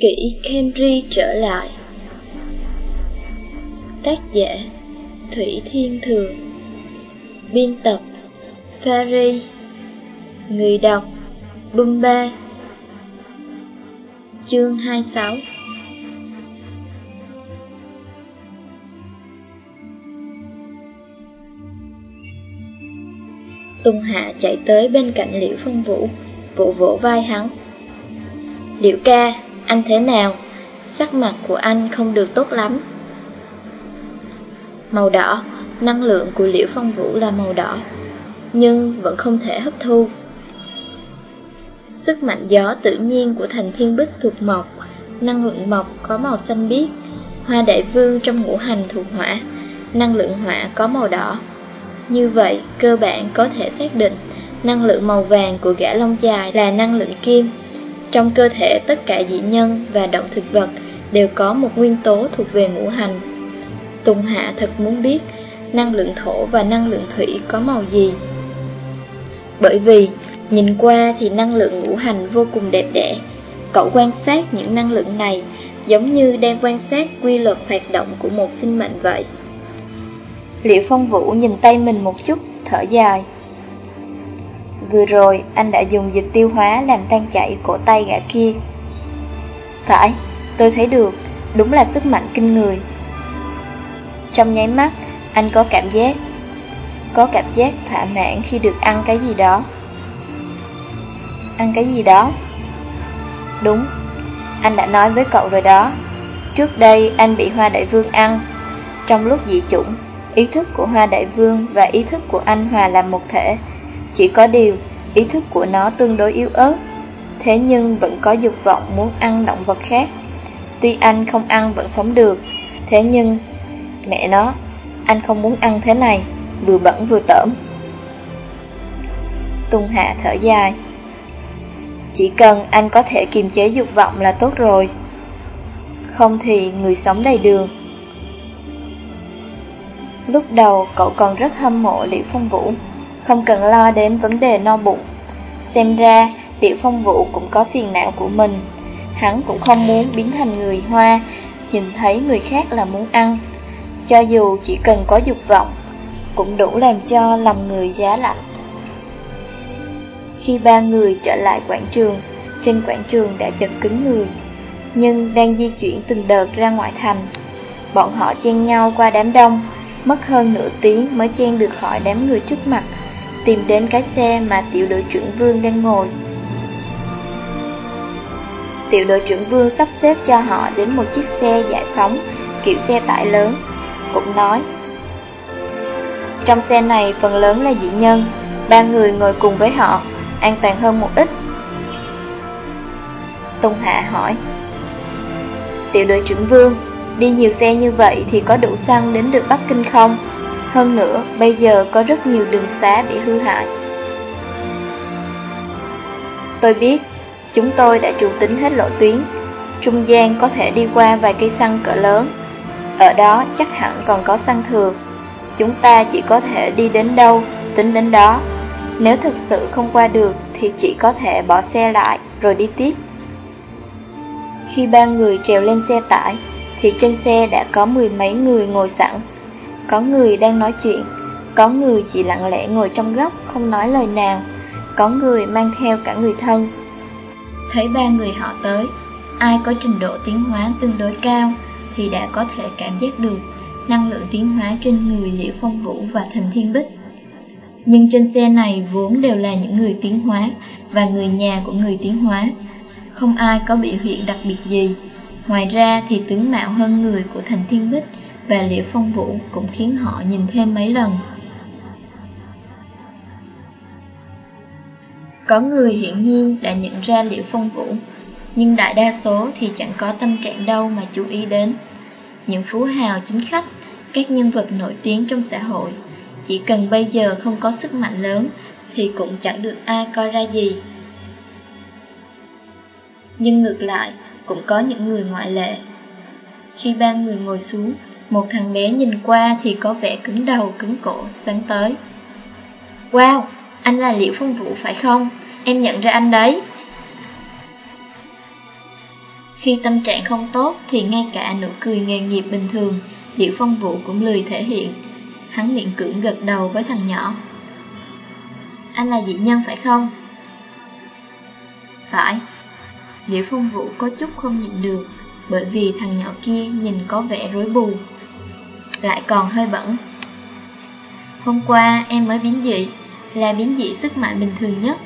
Kỷ Henry trở lại. Tác giả Thủy Thiên Thừa Biên tập Fairy Người đọc Bumba Chương 26 Tùng Hạ chạy tới bên cạnh Liễu Phong Vũ Vỗ vỗ vai hắn. Liễu ca, anh thế nào? Sắc mặt của anh không được tốt lắm. Màu đỏ, năng lượng của Liễu Phong Vũ là màu đỏ Nhưng vẫn không thể hấp thu. Sức mạnh gió tự nhiên của thành thiên bích thuộc mộc Năng lượng mộc có màu xanh biếc Hoa đại vương trong ngũ hành thuộc hỏa Năng lượng hỏa có màu đỏ. Như vậy, cơ bản có thể xác định Năng lượng màu vàng của gã lông dài là năng lượng kim. Trong cơ thể tất cả dị nhân và động thực vật Đều có một nguyên tố thuộc về ngũ hành. Tùng Hạ thật muốn biết Năng lượng thổ và năng lượng thủy có màu gì. Bởi vì Nhìn qua thì năng lượng ngũ hành vô cùng đẹp đẽ. Cậu quan sát những năng lượng này Giống như đang quan sát quy luật hoạt động của một sinh mệnh vậy. Liệu Phong Vũ nhìn tay mình một chút, thở dài. Vừa rồi anh đã dùng dịch tiêu hóa làm tan chảy cổ tay gã kia. Phải, tôi thấy được, đúng là sức mạnh kinh người. Trong nháy mắt, anh có cảm giác Có cảm giác thỏa mãn khi được ăn cái gì đó. Ăn cái gì đó? Đúng, anh đã nói với cậu rồi đó. Trước đây anh bị Hoa Đại Vương ăn. Trong lúc dị chủng Ý thức của Hoa Đại Vương và ý thức của anh hòa làm một thể. Chỉ có điều, ý thức của nó tương đối yếu ớt Thế nhưng vẫn có dục vọng muốn ăn động vật khác. Tuy anh không ăn vẫn sống được Thế nhưng, mẹ nó, anh không muốn ăn thế này Vừa bẩn vừa tởm. Tùng Hạ thở dài. Chỉ cần anh có thể kiềm chế dục vọng là tốt rồi. Không thì người sống đầy đường. Lúc đầu cậu còn rất hâm mộ Liễu Phong Vũ. Không cần lo đến vấn đề no bụng. Xem ra tiểu Phong Vũ cũng có phiền não của mình. Hắn cũng không muốn biến thành người hoa Nhìn thấy người khác là muốn ăn. Cho dù chỉ cần có dục vọng Cũng đủ làm cho lòng người giá lạnh. Khi ba người trở lại quảng trường, trên quảng trường đã chật cứng người, nhưng đang di chuyển từng đợt ra ngoại thành. Bọn họ chen nhau qua đám đông, mất hơn nửa tiếng mới chen được khỏi đám người trước mặt, tìm đến cái xe mà tiểu đội trưởng Vương đang ngồi. Tiểu đội trưởng Vương sắp xếp cho họ đến một chiếc xe giải phóng, kiểu xe tải lớn, cũng nói. Trong xe này phần lớn là dị nhân, ba người ngồi cùng với họ, an toàn hơn một ít. tùng Hạ hỏi Tiểu đội trưởng Vương, đi nhiều xe như vậy thì có đủ xăng đến được Bắc Kinh không? Hơn nữa, bây giờ có rất nhiều đường xá bị hư hại. Tôi biết, chúng tôi đã trù tính hết lộ tuyến, trung gian có thể đi qua vài cây xăng cỡ lớn. Ở đó chắc hẳn còn có xăng thừa. Chúng ta chỉ có thể đi đến đâu, tính đến đó. Nếu thực sự không qua được thì chỉ có thể bỏ xe lại rồi đi tiếp. Khi ba người trèo lên xe tải thì trên xe đã có mười mấy người ngồi sẵn. Có người đang nói chuyện, có người chỉ lặng lẽ ngồi trong góc không nói lời nào, có người mang theo cả người thân. Thấy ba người họ tới, ai có trình độ tiến hóa tương đối cao thì đã có thể cảm giác được năng lượng tiến hóa trên người Liễu Phong Vũ và Thần Thiên Bích. Nhưng trên xe này vốn đều là những người tiến hóa và người nhà của người tiến hóa. Không ai có biểu hiện đặc biệt gì. Ngoài ra thì tướng mạo hơn người của Thành Thiên Bích và Liễu Phong Vũ cũng khiến họ nhìn thêm mấy lần. Có người hiển nhiên đã nhận ra Liễu Phong Vũ, nhưng đại đa số thì chẳng có tâm trạng đâu mà chú ý đến. Những phú hào chính khách, các nhân vật nổi tiếng trong xã hội chỉ cần bây giờ không có sức mạnh lớn Thì cũng chẳng được ai coi ra gì Nhưng ngược lại Cũng có những người ngoại lệ Khi ba người ngồi xuống một thằng bé nhìn qua thì có vẻ cứng đầu cứng cổ sáng tới Wow, anh là Liễu Phong Vũ phải không? Em nhận ra anh đấy Khi tâm trạng không tốt thì ngay cả nụ cười nghề nghiệp bình thường, Liễu Phong Vũ cũng lười thể hiện. Hắn miệng cưỡng gật đầu với thằng nhỏ. Anh là dị nhân phải không? Phải. Liễu Phong Vũ có chút không nhịn được, bởi vì thằng nhỏ kia nhìn có vẻ rối bù. Lại còn hơi bẩn. Hôm qua em mới biến dị, là biến dị sức mạnh bình thường nhất.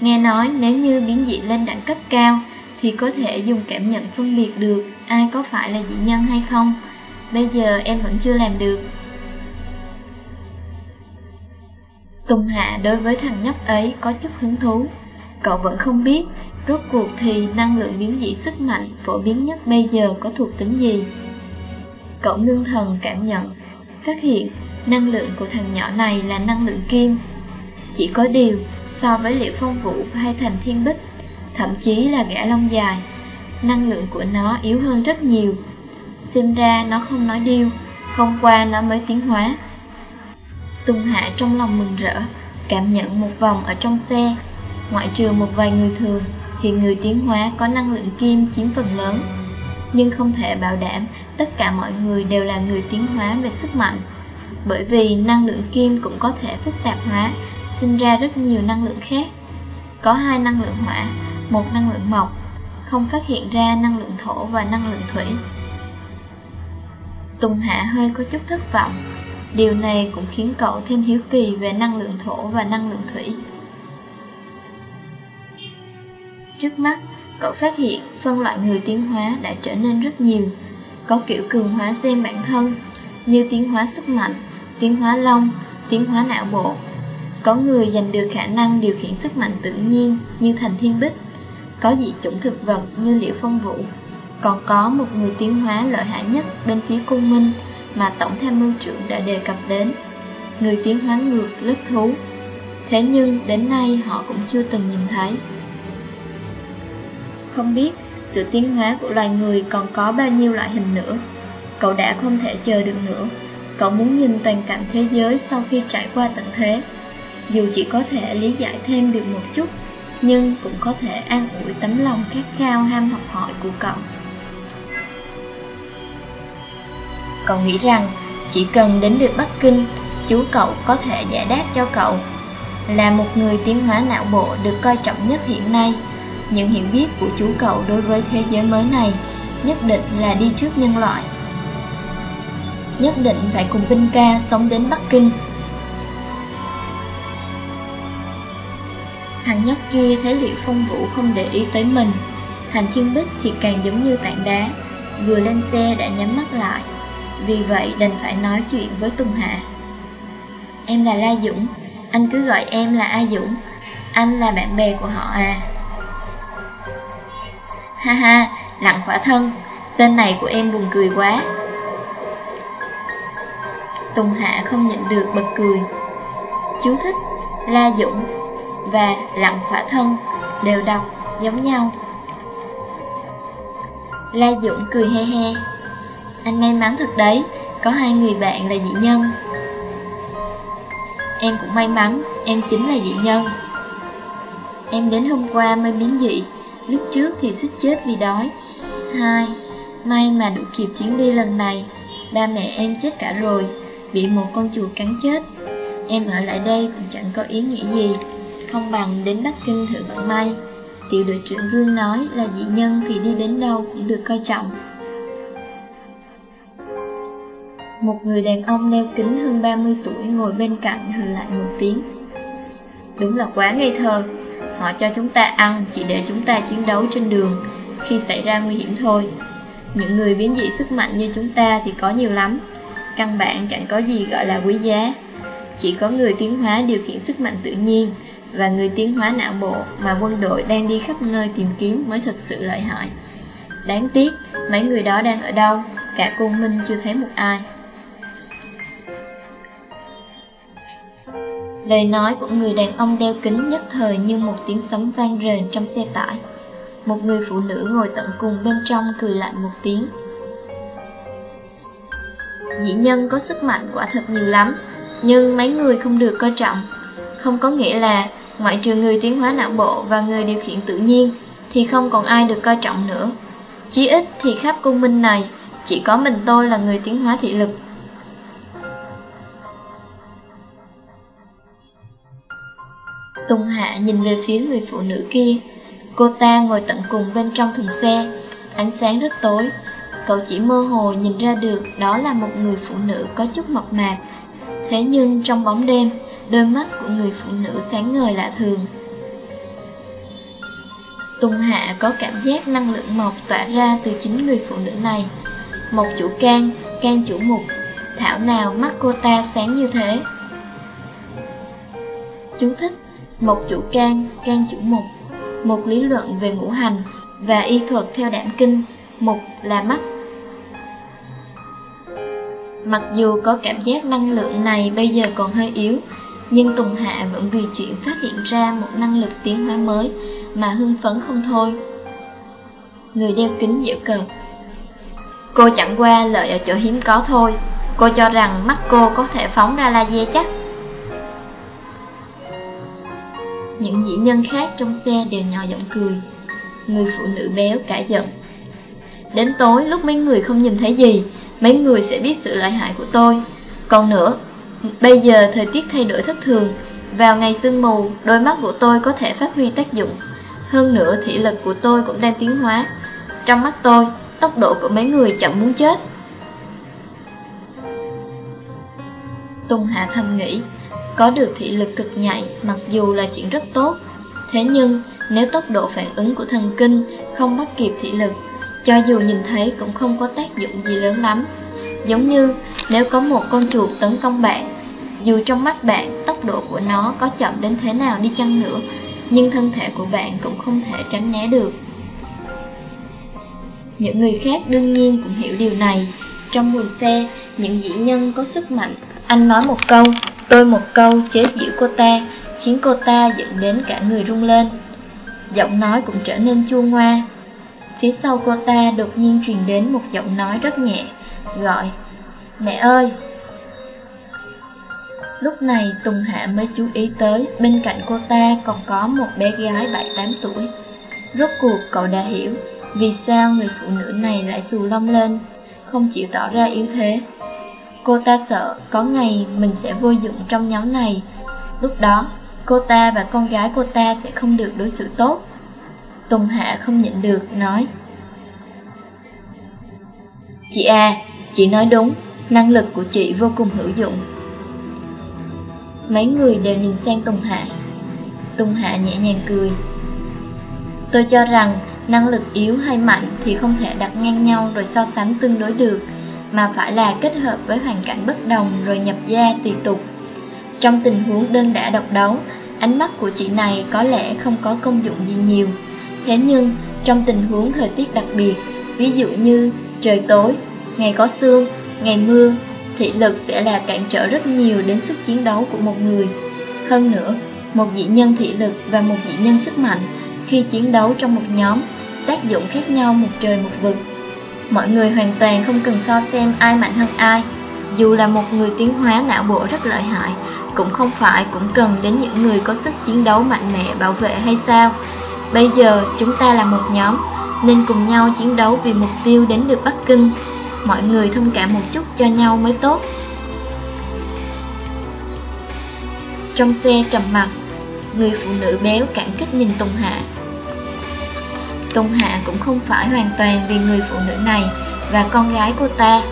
Nghe nói nếu như biến dị lên đẳng cấp cao thì có thể dùng cảm nhận phân biệt được ai có phải là dị nhân hay không. Bây giờ em vẫn chưa làm được. Tùng Hạ đối với thằng nhóc ấy có chút hứng thú. Cậu vẫn không biết rốt cuộc thì năng lượng biến dị sức mạnh phổ biến nhất bây giờ có thuộc tính gì. Cậu ngưng thần cảm nhận, phát hiện năng lượng của thằng nhỏ này là năng lượng kim. Chỉ có điều, so với liệu phong vũ hay thành thiên bích, thậm chí là gã lông dài, năng lượng của nó yếu hơn rất nhiều. Xem ra nó không nói điêu, không qua nó mới tiến hóa. Tùng Hạ trong lòng mừng rỡ, cảm nhận một vòng ở trong xe, ngoại trừ một vài người thường, thì người tiến hóa có năng lượng kim chiếm phần lớn. Nhưng không thể bảo đảm tất cả mọi người đều là người tiến hóa về sức mạnh, bởi vì năng lượng kim cũng có thể phức tạp hóa, sinh ra rất nhiều năng lượng khác. Có hai năng lượng hỏa, một năng lượng mộc, không phát hiện ra năng lượng thổ và năng lượng thủy. Tùng Hạ hơi có chút thất vọng, điều này cũng khiến cậu thêm hiếu kỳ về năng lượng thổ và năng lượng thủy. Trước mắt, cậu phát hiện phân loại người tiến hóa đã trở nên rất nhiều, có kiểu cường hóa gen bản thân, như tiến hóa sức mạnh, tiến hóa long, tiến hóa não bộ. Có người giành được khả năng điều khiển sức mạnh tự nhiên như thành thiên bích, có dị chủng thực vật như liễu phong vũ. Còn có một người tiến hóa lợi hại nhất bên phía cung minh mà Tổng tham mưu trưởng đã đề cập đến, người tiến hóa ngược lớp thú. Thế nhưng đến nay họ cũng chưa từng nhìn thấy. Không biết sự tiến hóa của loài người còn có bao nhiêu loại hình nữa. Cậu đã không thể chờ được nữa. Cậu muốn nhìn toàn cảnh thế giới sau khi trải qua tận thế. Dù chỉ có thể lý giải thêm được một chút, Nhưng cũng có thể an ủi tấm lòng khát khao ham học hỏi của cậu. Cậu nghĩ rằng chỉ cần đến được Bắc Kinh, Chú cậu có thể giải đáp cho cậu. Là một người tiến hóa não bộ được coi trọng nhất hiện nay những hiểu biết của chú cậu đối với thế giới mới này nhất định là đi trước nhân loại. Nhất định phải cùng binh ca sống đến Bắc Kinh. Thằng nhóc kia thấy liệu phong vũ không để ý tới mình, Hành thiên bích thì càng giống như tảng đá, vừa lên xe đã nhắm mắt lại. Vì vậy đành phải nói chuyện với Tùng Hạ. Em là La Dũng, anh cứ gọi em là A Dũng, anh là bạn bè của họ à. Ha ha, lặng khỏa thân, tên này của em buồn cười quá. Tùng Hạ không nhịn được bật cười. Chú thích, La Dũng và lặng khỏa thân đều đọc giống nhau. La Dũng cười he he. Anh may mắn thật đấy, có hai người bạn là dị nhân. Em cũng may mắn, em chính là dị nhân. Em đến hôm qua mới biến dị lúc trước thì suýt chết vì đói. Hai, may mà đủ kịp chuyến đi lần này, ba mẹ em chết cả rồi, bị một con chuột cắn chết. Em ở lại đây cũng chẳng có ý nghĩa gì, không bằng đến Bắc Kinh thử vận may. Tiểu đội trưởng Vương nói là dị nhân thì đi đến đâu cũng được coi trọng. Một người đàn ông đeo kính hơn 30 tuổi ngồi bên cạnh hừ lại một tiếng. Đúng là quá ngây thơ, Họ cho chúng ta ăn chỉ để chúng ta chiến đấu trên đường khi xảy ra nguy hiểm thôi. Những người biến dị sức mạnh như chúng ta thì có nhiều lắm. Căn bản chẳng có gì gọi là quý giá. Chỉ có người tiến hóa điều khiển sức mạnh tự nhiên và người tiến hóa não bộ mà quân đội đang đi khắp nơi tìm kiếm mới thật sự lợi hại. Đáng tiếc, mấy người đó đang ở đâu, cả côn minh chưa thấy một ai. Lời nói của người đàn ông đeo kính nhất thời như một tiếng sấm vang rền trong xe tải. Một người phụ nữ ngồi tận cùng bên trong cười lạnh một tiếng. Dĩ nhân có sức mạnh quả thật nhiều lắm, nhưng mấy người không được coi trọng. Không có nghĩa là ngoại trừ người tiến hóa não bộ và người điều khiển tự nhiên thì không còn ai được coi trọng nữa. Chí ít thì khắp cung minh này Chỉ có mình tôi là người tiến hóa thị lực Tùng Hạ nhìn về phía người phụ nữ kia. Cô ta ngồi tận cùng bên trong thùng xe Ánh sáng rất tối. Cậu chỉ mơ hồ nhìn ra được đó là một người phụ nữ có chút mập mạp Thế nhưng trong bóng đêm Đôi mắt của người phụ nữ sáng ngời lạ thường. Tùng Hạ có cảm giác năng lượng mộc tỏa ra từ chính người phụ nữ này. Một chủ can, can chủ mục. Thảo nào mắt cô ta sáng như thế? Chú thích. Một chủ can, can chủ mục. Một lý luận về ngũ hành Và y thuật theo đảm kinh. Mục là mắt. Mặc dù có cảm giác năng lượng này bây giờ còn hơi yếu Nhưng Tùng Hạ vẫn vì chuyện phát hiện ra một năng lực tiến hóa mới Mà hưng phấn không thôi. Người đeo kính dễ cờ Cô chẳng qua lợi ở chỗ hiếm có thôi. Cô cho rằng mắt cô có thể phóng ra laser chắc. Những dĩ nhân khác trong xe đều nhỏ giọng cười. Người phụ nữ béo cả giận. Đến tối lúc mấy người không nhìn thấy gì, Mấy người sẽ biết sự lợi hại của tôi. Còn nữa, Bây giờ thời tiết thay đổi thất thường. Vào ngày sương mù, Đôi mắt của tôi có thể phát huy tác dụng. Hơn nữa, thị lực của tôi cũng đang tiến hóa. Trong mắt tôi, Tốc độ của mấy người chậm muốn chết. Tùng Hạ thầm nghĩ có được thị lực cực nhạy Mặc dù là chuyện rất tốt. Thế nhưng nếu tốc độ phản ứng của thần kinh Không bắt kịp thị lực cho dù nhìn thấy cũng không có tác dụng gì lớn lắm. Giống như nếu có một con chuột tấn công bạn Dù trong mắt bạn tốc độ của nó có chậm đến thế nào đi chăng nữa Nhưng thân thể của bạn cũng không thể tránh né được. Những người khác đương nhiên cũng hiểu điều này. Trong mùi xe, những dĩ nhân có sức mạnh. Anh nói một câu, tôi một câu chế giễu cô ta Khiến cô ta dẫn đến cả người rung lên Giọng nói cũng trở nên chua ngoa Phía sau cô ta đột nhiên truyền đến một giọng nói rất nhẹ, gọi Mẹ ơi! Lúc này Tùng Hạ mới chú ý tới bên cạnh cô ta còn có một bé gái 7-8 tuổi. Rốt cuộc cậu đã hiểu vì sao người phụ nữ này lại xù lông lên, không chịu tỏ ra yếu thế. Cô ta sợ có ngày mình sẽ vô dụng trong nhóm này. Lúc đó, cô ta và con gái cô ta sẽ không được đối xử tốt. Tùng Hạ không nhịn được, nói. Chị à, chị nói đúng, năng lực của chị vô cùng hữu dụng. Mấy người đều nhìn sang Tùng Hạ. Tùng Hạ nhẹ nhàng cười. Tôi cho rằng năng lực yếu hay mạnh thì không thể đặt ngang nhau rồi so sánh tương đối được. Mà phải là kết hợp với hoàn cảnh bất đồng rồi nhập gia tùy tục Trong tình huống đơn đả độc đấu Ánh mắt của chị này có lẽ không có công dụng gì nhiều Thế nhưng, trong tình huống thời tiết đặc biệt, ví dụ như trời tối, ngày có sương, ngày mưa, thị lực sẽ là cản trở rất nhiều đến sức chiến đấu của một người. Hơn nữa, một dị nhân thị lực và một dị nhân sức mạnh khi chiến đấu trong một nhóm, tác dụng khác nhau một trời một vực. Mọi người hoàn toàn không cần so xem ai mạnh hơn ai, dù là một người tiến hóa não bộ rất lợi hại, cũng không phải cũng cần đến những người có sức chiến đấu mạnh mẽ bảo vệ hay sao. Bây giờ chúng ta là một nhóm Nên cùng nhau chiến đấu vì mục tiêu đến được Bắc Kinh. Mọi người thông cảm một chút cho nhau mới tốt. Trong xe trầm mặt Người phụ nữ béo cảm kích nhìn Tùng Hạ. Tùng Hạ cũng không phải hoàn toàn vì người phụ nữ này Và con gái cô ta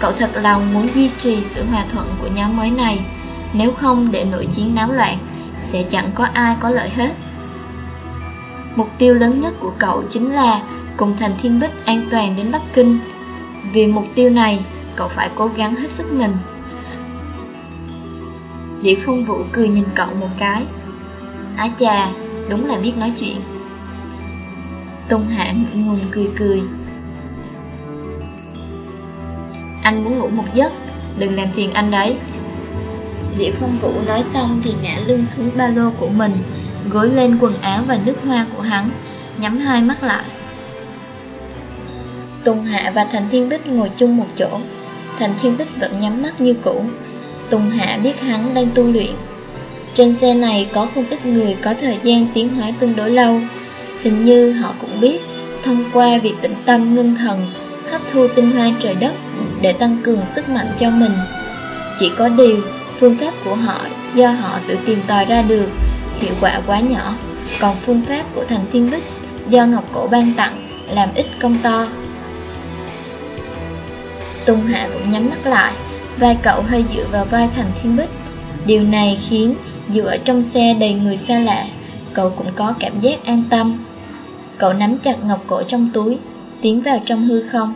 Cậu thật lòng muốn duy trì sự hòa thuận của nhóm mới này Nếu không để nội chiến náo loạn Sẽ chẳng có ai có lợi hết Mục tiêu lớn nhất của cậu chính là cùng Thành Thiên Bích an toàn đến Bắc Kinh. Vì mục tiêu này, cậu phải cố gắng hết sức mình. Địa Phong Vũ cười nhìn cậu một cái. Á chà, đúng là biết nói chuyện. Tùng Hạ ngượng ngùng cười cười. Anh muốn ngủ một giấc, đừng làm phiền anh đấy. Liễu Phong Vũ nói xong thì ngã lưng xuống ba lô của mình, gối lên quần áo và nước hoa của hắn, nhắm hai mắt lại. Tùng Hạ và Thành Thiên Bích ngồi chung một chỗ, Thành Thiên Bích vẫn nhắm mắt như cũ. Tùng Hạ biết hắn đang tu luyện. Trên xe này có không ít người có thời gian tiến hóa tương đối lâu, hình như họ cũng biết thông qua việc tĩnh tâm ngưng thần, hấp thu tinh hoa trời đất để tăng cường sức mạnh cho mình. Chỉ có điều, phương pháp của họ do họ tự tìm tòi ra được, hiệu quả quá nhỏ, còn phương pháp của Thành Thiên Bích do Ngọc Cổ ban tặng làm ít công to. Tùng Hạ cũng nhắm mắt lại, vai cậu hơi dựa vào vai Thành Thiên Bích. Điều này khiến dù ở trong xe đầy người xa lạ, cậu cũng có cảm giác an tâm. Cậu nắm chặt ngọc cổ trong túi, tiến vào trong hư không.